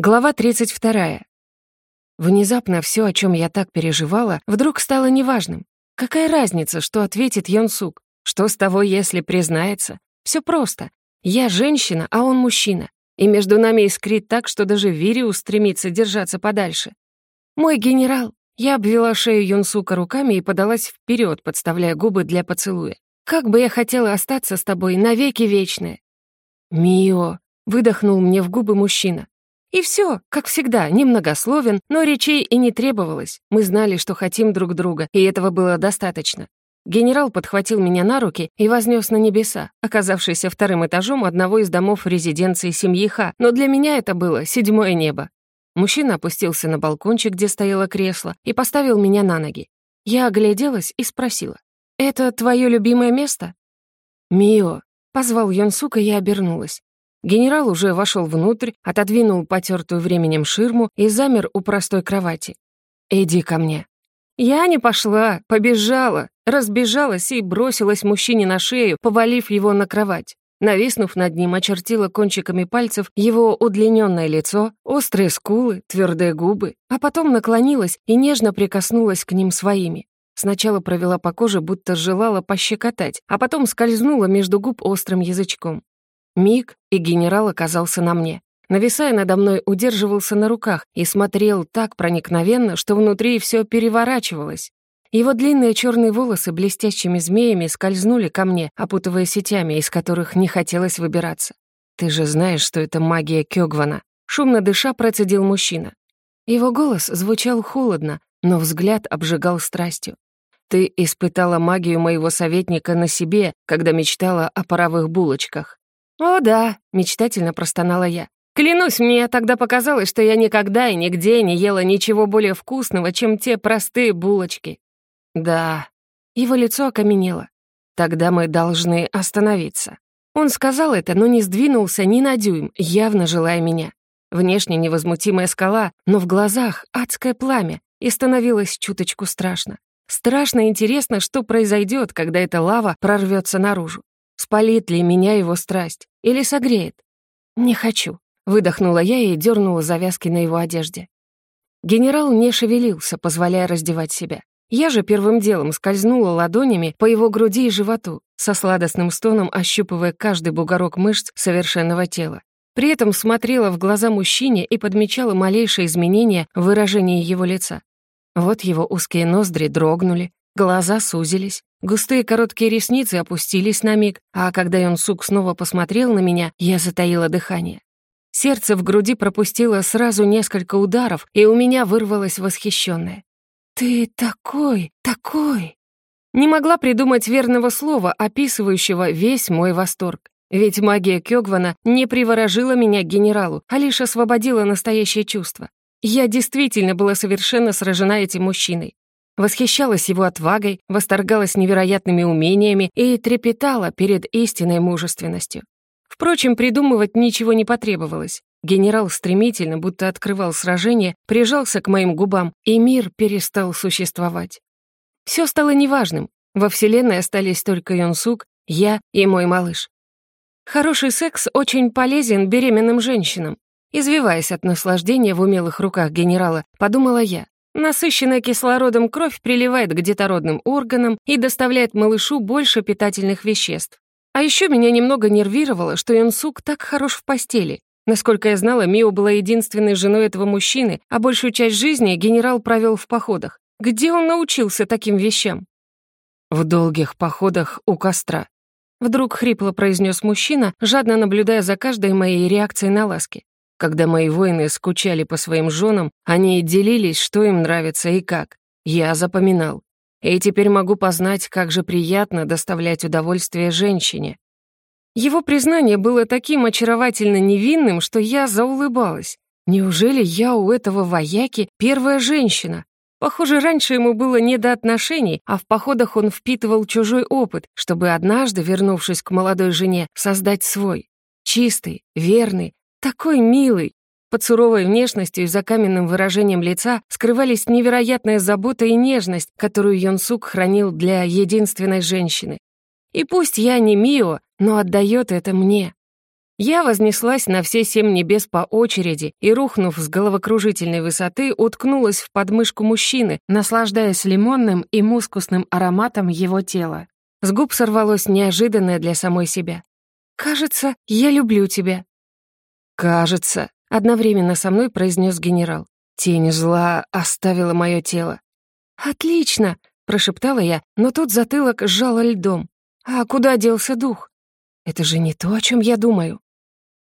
Глава 32. Внезапно все, о чем я так переживала, вдруг стало неважным. Какая разница, что ответит Йонсук? Что с того, если признается? Все просто. Я женщина, а он мужчина. И между нами искрит так, что даже Вириус стремится держаться подальше. «Мой генерал!» Я обвела шею Юнсука руками и подалась вперед, подставляя губы для поцелуя. «Как бы я хотела остаться с тобой навеки вечные!» «Мио!» — выдохнул мне в губы мужчина. И все, как всегда, немногословен, но речей и не требовалось. Мы знали, что хотим друг друга, и этого было достаточно. Генерал подхватил меня на руки и вознес на небеса, оказавшийся вторым этажом одного из домов резиденции семьи Ха, но для меня это было седьмое небо. Мужчина опустился на балкончик, где стояло кресло, и поставил меня на ноги. Я огляделась и спросила, «Это твое любимое место?» «Мио», — позвал Йонсука, и я обернулась. Генерал уже вошел внутрь, отодвинул потертую временем ширму и замер у простой кровати. «Иди ко мне». Я не пошла, побежала, разбежалась и бросилась мужчине на шею, повалив его на кровать. Нависнув над ним, очертила кончиками пальцев его удлиненное лицо, острые скулы, твердые губы, а потом наклонилась и нежно прикоснулась к ним своими. Сначала провела по коже, будто желала пощекотать, а потом скользнула между губ острым язычком. Миг, и генерал оказался на мне. Нависая надо мной, удерживался на руках и смотрел так проникновенно, что внутри все переворачивалось. Его длинные черные волосы блестящими змеями скользнули ко мне, опутывая сетями, из которых не хотелось выбираться. «Ты же знаешь, что это магия Кёгвана», — шумно дыша процедил мужчина. Его голос звучал холодно, но взгляд обжигал страстью. «Ты испытала магию моего советника на себе, когда мечтала о паровых булочках. «О да», — мечтательно простонала я. «Клянусь, мне тогда показалось, что я никогда и нигде не ела ничего более вкусного, чем те простые булочки». «Да». Его лицо окаменело. «Тогда мы должны остановиться». Он сказал это, но не сдвинулся ни на дюйм, явно желая меня. Внешне невозмутимая скала, но в глазах адское пламя, и становилось чуточку страшно. Страшно интересно, что произойдет, когда эта лава прорвется наружу. Спалит ли меня его страсть или согреет? Не хочу. Выдохнула я и дернула завязки на его одежде. Генерал не шевелился, позволяя раздевать себя. Я же первым делом скользнула ладонями по его груди и животу, со сладостным стоном ощупывая каждый бугорок мышц совершенного тела. При этом смотрела в глаза мужчине и подмечала малейшие изменения в выражении его лица. Вот его узкие ноздри дрогнули, глаза сузились, Густые короткие ресницы опустились на миг, а когда Йонсук снова посмотрел на меня, я затаила дыхание. Сердце в груди пропустило сразу несколько ударов, и у меня вырвалось восхищенное. «Ты такой, такой!» Не могла придумать верного слова, описывающего весь мой восторг. Ведь магия Кёгвана не приворожила меня к генералу, а лишь освободила настоящее чувство. Я действительно была совершенно сражена этим мужчиной. Восхищалась его отвагой, восторгалась невероятными умениями и трепетала перед истинной мужественностью. Впрочем, придумывать ничего не потребовалось. Генерал стремительно, будто открывал сражение, прижался к моим губам, и мир перестал существовать. Все стало неважным. Во Вселенной остались только Йонсук, я и мой малыш. Хороший секс очень полезен беременным женщинам. Извиваясь от наслаждения в умелых руках генерала, подумала я. Насыщенная кислородом кровь приливает к детородным органам и доставляет малышу больше питательных веществ. А еще меня немного нервировало, что Юнсук так хорош в постели. Насколько я знала, Мио была единственной женой этого мужчины, а большую часть жизни генерал провел в походах. Где он научился таким вещам? В долгих походах у костра. Вдруг хрипло произнес мужчина, жадно наблюдая за каждой моей реакцией на ласки. Когда мои воины скучали по своим женам, они делились, что им нравится и как. Я запоминал. И теперь могу познать, как же приятно доставлять удовольствие женщине. Его признание было таким очаровательно невинным, что я заулыбалась. Неужели я у этого вояки первая женщина? Похоже, раньше ему было не до отношений, а в походах он впитывал чужой опыт, чтобы однажды, вернувшись к молодой жене, создать свой. Чистый, верный, такой милый. Под суровой внешностью и за каменным выражением лица скрывались невероятная забота и нежность, которую Йонсук хранил для единственной женщины. И пусть я не Мио, но отдает это мне. Я вознеслась на все семь небес по очереди и, рухнув с головокружительной высоты, уткнулась в подмышку мужчины, наслаждаясь лимонным и мускусным ароматом его тела. С губ сорвалось неожиданное для самой себя. «Кажется, я люблю тебя». «Кажется», — одновременно со мной произнес генерал. «Тень зла оставила мое тело». «Отлично!» — прошептала я, но тут затылок сжало льдом. «А куда делся дух?» «Это же не то, о чем я думаю».